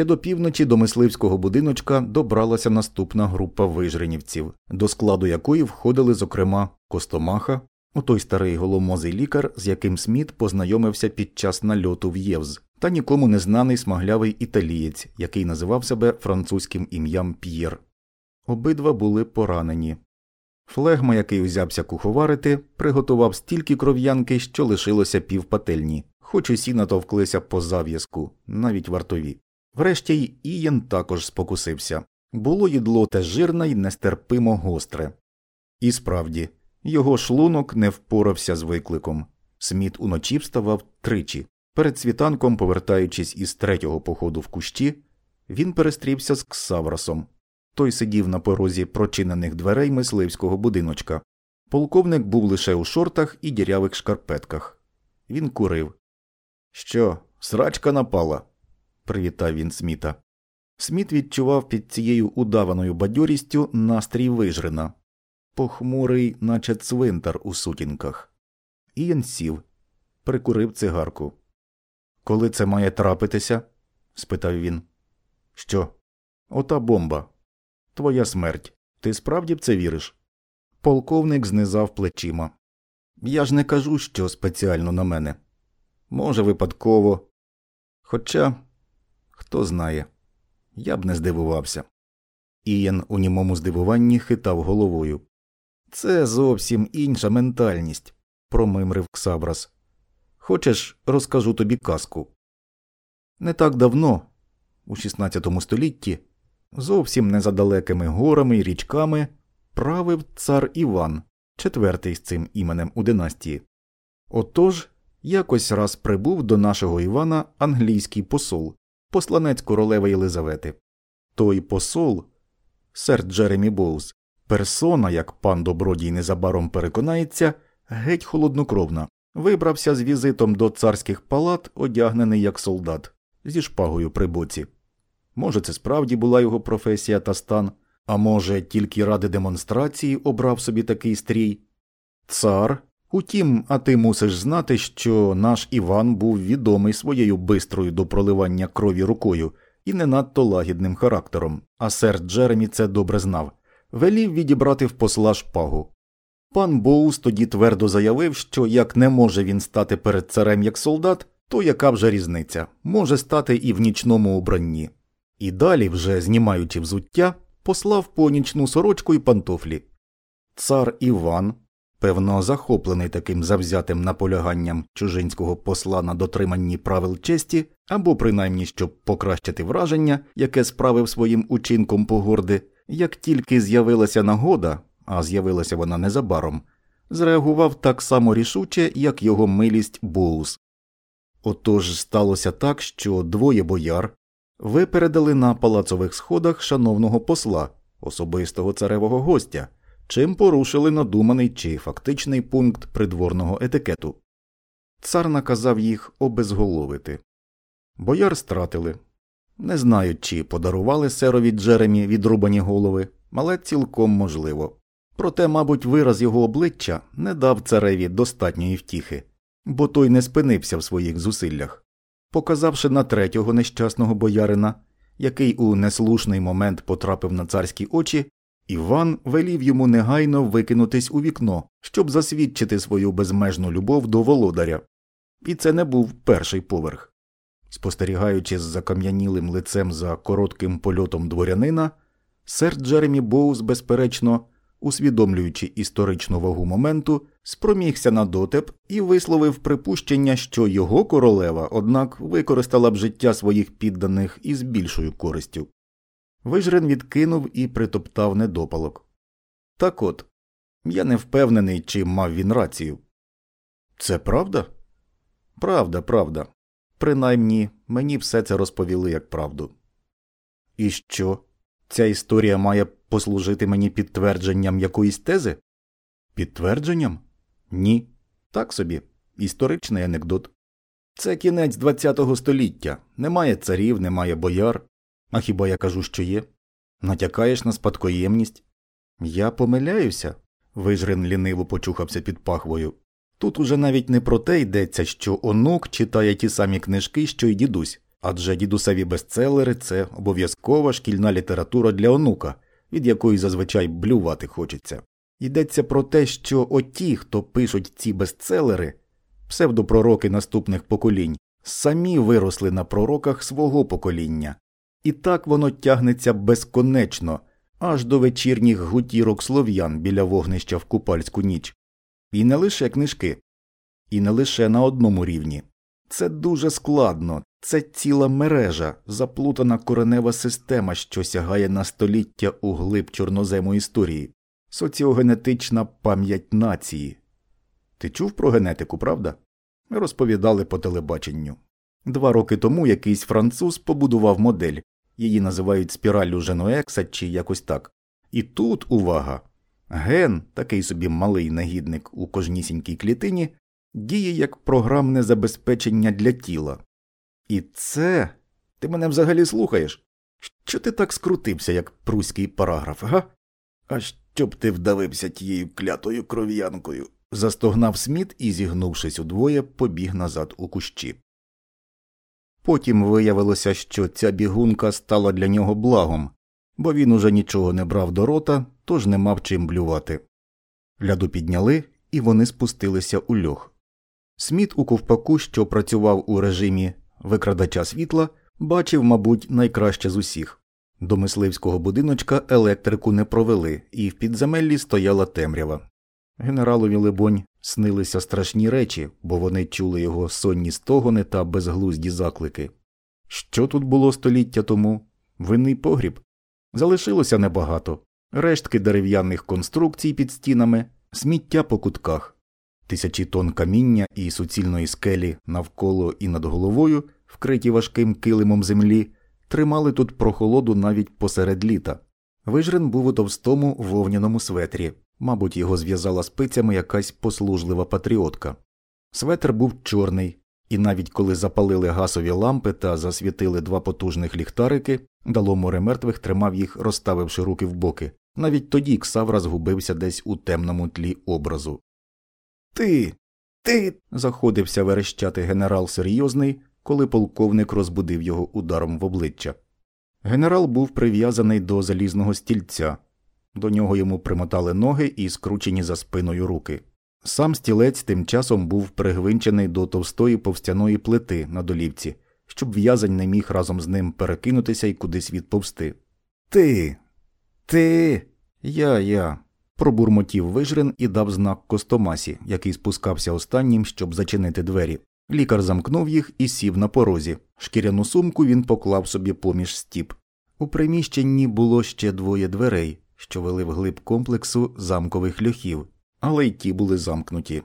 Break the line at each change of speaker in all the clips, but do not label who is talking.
Ще до півночі до мисливського будиночка добралася наступна група вижренівців, до складу якої входили, зокрема, Костомаха, отой старий голомозий лікар, з яким Сміт познайомився під час нальоту в Євз, та нікому не знаний смаглявий італієць, який називав себе французьким ім'ям П'єр. Обидва були поранені. Флегма, який узявся куховарити, приготував стільки кров'янки, що лишилося півпательні, хоч усі натовклися по зав'язку, навіть вартові. Врешті й Ієн також спокусився було їдло те жирне й нестерпимо гостре. І справді, його шлунок не впорався з викликом. Сміт уночі вставав тричі. Перед світанком, повертаючись із третього походу в кущі, він перестрівся з Ксавросом. Той сидів на порозі прочинених дверей мисливського будиночка. Полковник був лише у шортах і дірявих шкарпетках. Він курив. Що, срачка напала? Привітав він Сміта. Сміт відчував під цією удаваною бадьорістю настрій вижрена, похмурий, наче цвинтар у сутінках. Ієн сів, прикурив цигарку. Коли це має трапитися? спитав він. Що? Ота бомба. Твоя смерть. Ти справді в це віриш? Полковник знизав плечима. Я ж не кажу, що спеціально на мене. Може, випадково. Хоча, хто знає, я б не здивувався. Ієн у німому здивуванні хитав головою. Це зовсім інша ментальність, промимрив Ксабрас. Хочеш, розкажу тобі казку. Не так давно, у XVI столітті, зовсім не за далекими горами й річками, правив цар Іван, четвертий з цим іменем у династії. Отож, якось раз прибув до нашого Івана англійський посол, посланець королеви Єлизавети. Той посол, сер Джеремі Боуз, персона, як пан добродій незабаром переконається, геть холоднокровна, вибрався з візитом до царських палат, одягнений як солдат, зі шпагою при боці. Може, це справді була його професія та стан, а може, тільки ради демонстрації обрав собі такий стрій. Цар. Утім, а ти мусиш знати, що наш Іван був відомий своєю бистрою до проливання крові рукою і не надто лагідним характером, а сер Джеремі це добре знав, велів відібрати в посла шпагу. Пан Боус тоді твердо заявив, що як не може він стати перед царем як солдат, то яка вже різниця, може стати і в нічному обранні. І далі, вже знімаючи взуття, послав понічну сорочку і пантофлі. Цар Іван, певно, захоплений таким завзятим наполяганням чужинського посла на дотриманні правил честі, або принаймні щоб покращити враження, яке справив своїм учинком погорди, як тільки з'явилася нагода, а з'явилася вона незабаром, зреагував так само рішуче, як його милість Боус. Отож сталося так, що двоє бояр випередили на палацових сходах шановного посла, особистого царевого гостя, чим порушили надуманий чи фактичний пункт придворного етикету. Цар наказав їх обезголовити. Бояр стратили. Не знаю, чи подарували серові Джеремі відрубані голови, але цілком можливо. Проте, мабуть, вираз його обличчя не дав цареві достатньої втіхи, бо той не спинився в своїх зусиллях. Показавши на третього нещасного боярина, який у неслушний момент потрапив на царські очі, Іван велів йому негайно викинутись у вікно, щоб засвідчити свою безмежну любов до володаря. І це не був перший поверх. Спостерігаючи з закам'янілим лицем за коротким польотом дворянина, сер Джеремі Боус, безперечно, усвідомлюючи історичну вагу моменту, спромігся на дотеп і висловив припущення, що його королева, однак, використала б життя своїх підданих із більшою користю. Вижрен відкинув і притоптав недопалок. Так от, я не впевнений, чи мав він рацію. Це правда? Правда, правда. Принаймні, мені все це розповіли як правду. І що? Ця історія має послужити мені підтвердженням якоїсь тези? Підтвердженням? Ні. Так собі, історичний анекдот. Це кінець ХХ століття. Немає царів, немає бояр. А хіба я кажу, що є? Натякаєш на спадкоємність? Я помиляюся. Вижрен ліниво почухався під пахвою. Тут уже навіть не про те йдеться, що онук читає ті самі книжки, що й дідусь, Адже дідусеві бестселери це обов'язкова шкільна література для онука, від якої зазвичай блювати хочеться. Йдеться про те, що оті, хто пишуть ці бестселери, псевдопророки наступних поколінь, самі виросли на пророках свого покоління, і так воно тягнеться безконечно, аж до вечірніх гутірок слов'ян біля вогнища в купальську ніч. І не лише книжки, і не лише на одному рівні. Це дуже складно, це ціла мережа, заплутана коренева система, що сягає на століття у глиб чорнозему історії, соціогенетична пам'ять нації. Ти чув про генетику, правда? Розповідали по телебаченню. Два роки тому якийсь француз побудував модель, її називають спіраллю Женуекса чи якось так. І тут увага! Ген, такий собі малий негідник у кожнісінькій клітині, діє як програмне забезпечення для тіла. І це. Ти мене взагалі слухаєш? Що ти так скрутився, як пруський параграф, га? А щоб ти вдавився тією клятою кров'янкою. застогнав Сміт і, зігнувшись удвоє, побіг назад у кущі. Потім виявилося, що ця бігунка стала для нього благом, бо він уже нічого не брав до рота, тож не мав чим блювати. Ляду підняли, і вони спустилися у льох. Сміт у ковпаку, що працював у режимі викрадача світла, бачив, мабуть, найкраще з усіх. До мисливського будиночка електрику не провели, і в підземеллі стояла темрява. Генералові, либонь, снилися страшні речі, бо вони чули його сонні стогони та безглузді заклики. Що тут було століття тому? Винний погріб. Залишилося небагато рештки дерев'яних конструкцій під стінами, сміття по кутках, тисячі тонн каміння і суцільної скелі навколо і над головою, вкриті важким килимом землі, тримали тут прохолоду навіть посеред літа. Вижрен був у товстому вовняному светрі, мабуть, його зв'язала спицями якась послужлива патріотка. Светр був чорний, і навіть коли запалили газові лампи та засвітили два потужних ліхтарики, дало море мертвих тримав їх, розставивши руки в боки. Навіть тоді Ксавра згубився десь у темному тлі образу. Ти. Ти. заходився верещати генерал серйозний, коли полковник розбудив його ударом в обличчя. Генерал був прив'язаний до залізного стільця, до нього йому примотали ноги і скручені за спиною руки. Сам стілець тим часом був пригвинчений до товстої повстяної плити на долівці, щоб в'язень не міг разом з ним перекинутися і кудись відповсти. Ти. Ти. Я, я. пробурмотів вижрен і дав знак Костомасі, який спускався останнім, щоб зачинити двері. Лікар замкнув їх і сів на порозі. Шкіряну сумку він поклав собі поміж стіп. У приміщенні було ще двоє дверей, що вели вглиб комплексу замкових льохів, але й ті були замкнуті.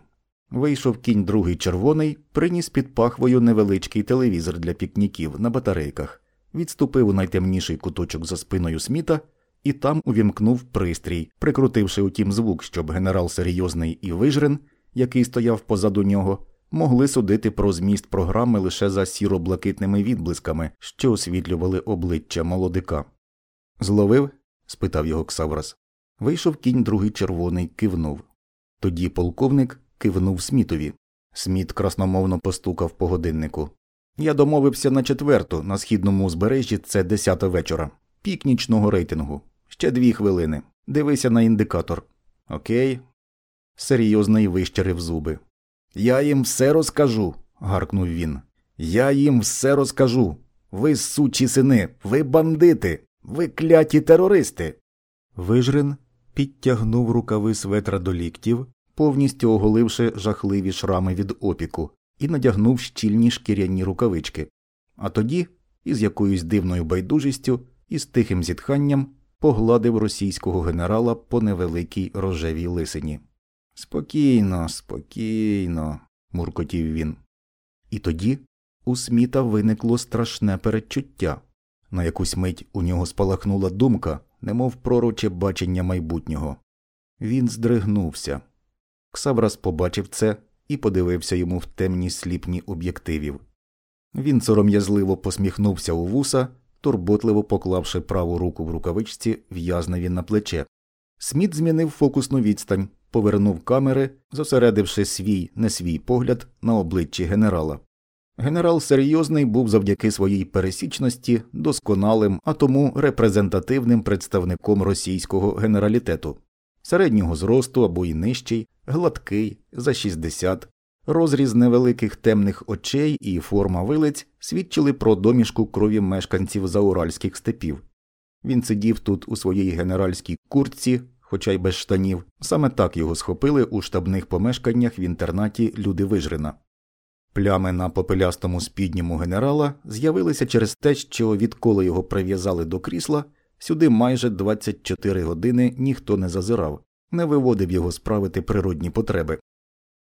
Вийшов кінь другий червоний, приніс під пахвою невеличкий телевізор для пікніків на батарейках, відступив у найтемніший куточок за спиною сміта і там увімкнув пристрій, прикрутивши утім звук, щоб генерал серйозний і вижрен, який стояв позаду нього, могли судити про зміст програми лише за сіро-блакитними відблисками, що освітлювали обличчя молодика. Зловив? Спитав його Ксаврас. Вийшов кінь другий червоний, кивнув. Тоді полковник кивнув Смітові. Сміт красномовно постукав по годиннику. Я домовився на четверту, на східному узбережжі це десята вечора. Пікнічного рейтингу. Ще дві хвилини. Дивися на індикатор. Окей. Серйозний вищерив зуби. Я їм все розкажу. гаркнув він. Я їм все розкажу. Ви сучі сини, ви бандити, ви кляті терористи. Вижрин підтягнув рукави светра до ліктів, повністю оголивши жахливі шрами від опіку, і надягнув щільні шкіряні рукавички. А тоді, із якоюсь дивною байдужістю і з тихим зітханням, погладив російського генерала по невеликій рожевій лисині. Спокійно, спокійно, муркотів він. І тоді у сміта виникло страшне передчуття. На якусь мить у нього спалахнула думка, немов пророче бачення майбутнього. Він здригнувся. Ксаврас побачив це і подивився йому в темні сліпні об'єктивів. Він сором'язливо посміхнувся у вуса, турботливо поклавши праву руку в рукавичці в'язневі на плече. Сміт змінив фокусну відстань, повернув камери, зосередивши свій не свій погляд на обличчі генерала. Генерал серйозний був завдяки своїй пересічності досконалим, а тому репрезентативним представником російського генералітету, середнього зросту або й нижчий, гладкий, за 60, розріз невеликих темних очей і форма вилиць свідчили про домішку крові мешканців зауральських степів. Він сидів тут у своїй генеральській куртці, хоча й без штанів, саме так його схопили у штабних помешканнях в інтернаті люди Вижрина. Плями на попелястому спідньому генерала з'явилися через те, що відколи його прив'язали до крісла, сюди майже 24 години ніхто не зазирав, не виводив його справити природні потреби.